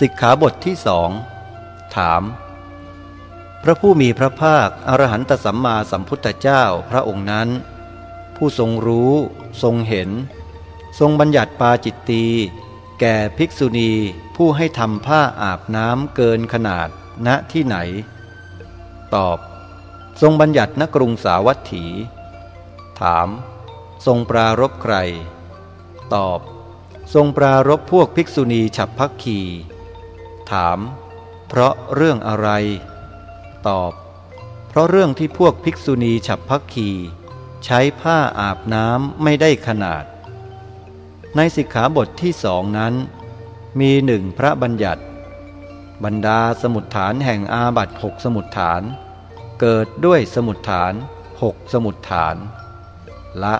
สิกขาบทที่สองถาม พระผู้มีพระภาค อรหันตสัมมาสัมพุทธเจ้าพระองค์นั้น ผู้ทรงรู้ ทรงเห็น ทรงบัญญัติปาจิตตีแก่ภิกษุณีผู้ให้ทำผ้าอาบน้ำเกินขนาดณที่ไหน ตอบ ทรงบัญญัติณกรุงสาวัตถี ถาม ทรงปรารบใคร ตอบ ทรงปรารบพวกภิกษุณีฉับพักขี ถาม เพราะเรื่องอะไร ตอบ เพราะเรื่องที่พวกภิกษุณีฉับพักขีใช้ผ้าอาบน้ำไม่ได้ขนาด ในสิกขาบทที่สองนั้น มีหนึ่งพระบัญญัติ บรรดาสมุดฐานแห่งอาบัตหกสมุดฐาน เกิดด้วยสมุดฐานหกสมุดฐาน ละ